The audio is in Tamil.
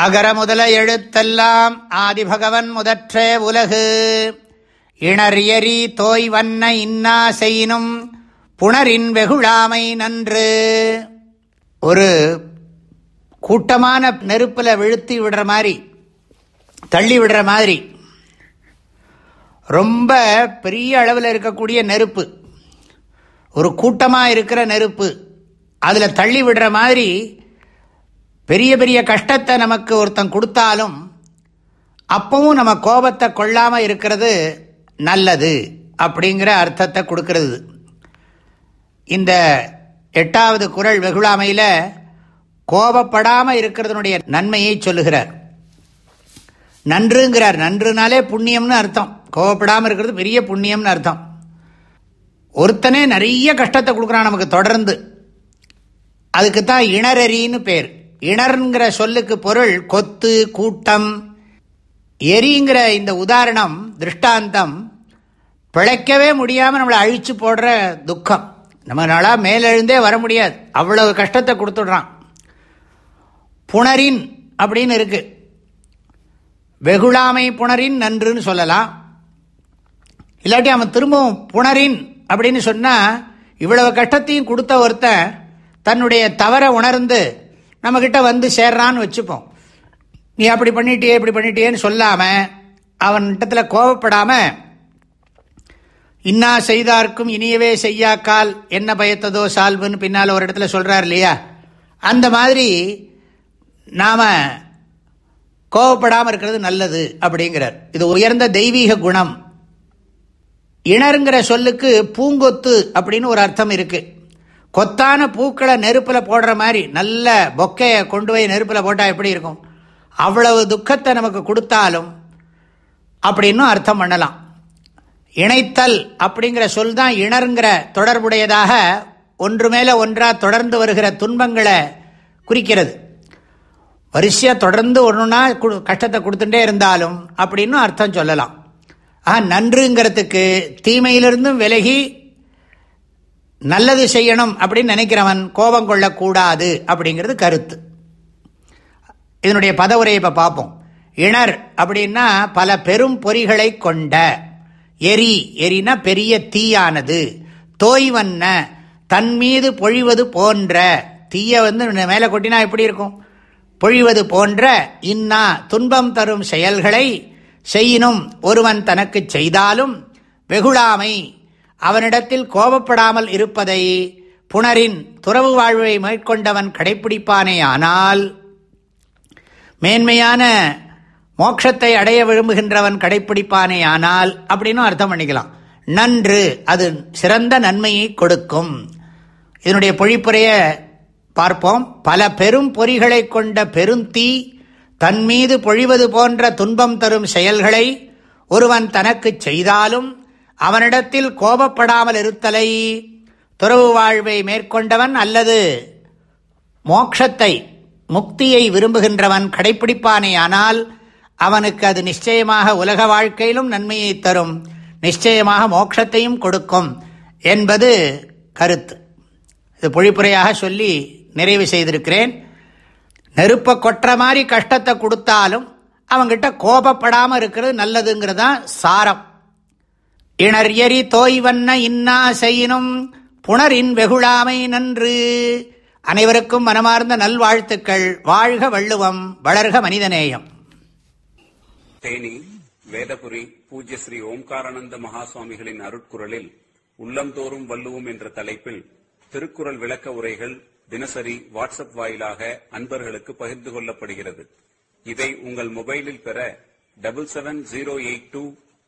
அகர முதல எழுத்தெல்லாம் ஆதிபகவன் முதற்றே உலகு. இணரியரி தோய் வண்ண இன்னா செய்யினும் புணரின் வெகுழாமை நன்று. ஒரு கூட்டமான நெருப்பில் விழுத்தி விடுற மாதிரி தள்ளி விடுற மாதிரி ரொம்ப பெரிய அளவில் இருக்கக்கூடிய நெருப்பு. ஒரு கூட்டமாக இருக்கிற நெருப்பு அதில் தள்ளி விடுற மாதிரி பெரிய பெரிய கஷ்டத்தை நமக்கு ஒருத்தன் கொடுத்தாலும் அப்பவும் நம்ம கோபத்தை கொள்ளாமல் இருக்கிறது நல்லது அப்படிங்கிற அர்த்தத்தை கொடுக்கறது. இந்த எட்டாவது குரல் வெகுளாமையில் கோபப்படாமல் இருக்கிறதுனுடைய நன்மையை சொல்லுகிறார். நன்றுங்கிறார். நன்றுனாலே புண்ணியம்னு அர்த்தம். கோபப்படாமல் இருக்கிறது பெரிய புண்ணியம்னு அர்த்தம். ஒருத்தனே நிறைய கஷ்டத்தை கொடுக்குறான் நமக்கு தொடர்ந்து. அதுக்கு தான் இணரறின்னு பேர். இணர்ங்கிற சொல்லுக்கு பொருள் கொத்து கூட்டம். எரிங்கிற இந்த உதாரணம் திருஷ்டாந்தம் பிழைக்கவே முடியாமல் நம்மளை அழித்து போடுற துக்கம். நம்மளால மேலெழுந்தே வர முடியாது. அவ்வளவு கஷ்டத்தை கொடுத்துடுறான். புணரின் அப்படின்னு இருக்கு. வெகுளாமை புணரின் நன்றுன்னு சொல்லலாம். இல்லாட்டி அவன் திரும்பவும் புணரின் அப்படின்னு சொன்னால் இவ்வளவு கஷ்டத்தையும் கொடுத்த ஒருத்தன் தன்னுடைய தவறை உணர்ந்து நம்மக்கிட்ட வந்து சேர்றான்னு வச்சுப்போம். நீ அப்படி பண்ணிட்டியே இப்படி பண்ணிட்டியேன்னு சொல்லாமல் அவன்கிட்டத்தில் கோவப்படாமல் இன்னா செய்தார்க்கும் இனியவே செய்யாக்கால் என்ன பயத்ததோ சால்வுன்னு பின்னால் ஒரு இடத்துல சொல்கிறார் இல்லையா? அந்த மாதிரி நாம் கோவப்படாமல் இருக்கிறது நல்லது அப்படிங்கிறார். இது உயர்ந்த தெய்வீக குணம். இணருங்கிற சொல்லுக்கு பூங்கொத்து அப்படின்னு ஒரு அர்த்தம் இருக்குது கொத்தான பூக்களை நெருப்பில் போடுற மாதிரி நல்ல பொக்கையை கொண்டு போய் நெருப்பில் போட்டால் எப்படி இருக்கும்? அவ்வளவு துக்கத்தை நமக்கு கொடுத்தாலும் அப்படின்னும் அர்த்தம் பண்ணலாம். இணைத்தல் அப்படிங்கிற சொல் தான் இணருங்கிற தொடர்புடையதாக ஒன்று மேலே ஒன்றாக தொடர்ந்து வருகிற துன்பங்களை குறிக்கிறது. வரிசையாக தொடர்ந்து ஒன்றுனா கஷ்டத்தை கொடுத்துட்டே இருந்தாலும் அப்படின்னு அர்த்தம் சொல்லலாம். ஆக நன்றுங்கிறதுக்கு தீமையிலிருந்தும் விலகி நல்லது செய்யணும் அப்படின்னு நினைக்கிறவன் கோபம் கொள்ளக்கூடாது அப்படிங்கிறது கருத்து. இதனுடைய பதவுரையை இப்போ பார்ப்போம். இணர் அப்படின்னா பல பெரும் பொறிகளை கொண்ட எரி எரினா பெரிய தீயானது. தோய்வண்ண தன் மீது பொழிவது போன்ற தீயை வந்து மேலே கொட்டினா எப்படி இருக்கும்? பொழிவது போன்ற இன்னா துன்பம் தரும் செயல்களை செய்யினும் ஒருவன் தனக்கு செய்தாலும் வெகுளாமை அவனிடத்தில் கோபப்படாமல் இருப்பதை புனரின் துறவு வாழ்வை மேற்கொண்டவன் கடைபிடிப்பானே ஆனால் மேன்மையான மோட்சத்தை அடைய விரும்புகின்றவன் கடைபிடிப்பானே ஆனால் அப்படின்னு அர்த்தம் பண்ணிக்கலாம். நன்று அது சிறந்த நன்மையை கொடுக்கும். இதனுடைய பொழிப்புரைய பார்ப்போம். பல பெரும் பொறிகளை கொண்ட பெருந்தீ தன் மீது பொழிவது போன்ற துன்பம் தரும் செயல்களை ஒருவன் தனக்கு செய்தாலும் அவனிடத்தில் கோபப்படாமல் இருத்தலை. துறவு வாழ்வை மேற்கொண்டவன் அல்லது மோக்ஷத்தை முக்தியை விரும்புகின்றவன் கடைப்பிடிப்பானே ஆனால் அவனுக்கு அது நிச்சயமாக உலக வாழ்க்கையிலும் நன்மையை தரும். நிச்சயமாக மோட்சத்தையும் கொடுக்கும் என்பது கருத்து. இது பொழிப்புரையாக சொல்லி நிறைவு செய்திருக்கிறேன். நெருப்ப கொற்ற மாதிரி கஷ்டத்தை கொடுத்தாலும் அவங்கிட்ட கோபப்படாமல் இருக்கிறது நல்லதுங்கிறது தான் சாரம். இணர் தோய்வண்ண இன்னா செய்யினும் புணரின் வெகுழாமை நன்று. அனைவருக்கும் மனமார்ந்த நல்வாழ்த்துக்கள். வாழ்க வள்ளுவம் வளர்க மனிதநேயம். தேனி வேதபுரி பூஜ்ய ஸ்ரீ ஓம்காரானந்த மகாசுவாமிகளின் அருட்குரலில் உள்ளந்தோறும் வள்ளுவோம் என்ற தலைப்பில் திருக்குறள் விளக்க உரைகள் தினசரி வாட்ஸ்அப் வாயிலாக அன்பர்களுக்கு பகிர்ந்து கொள்ளப்படுகிறது. இதை உங்கள் மொபைலில் பெற double seven zero eight two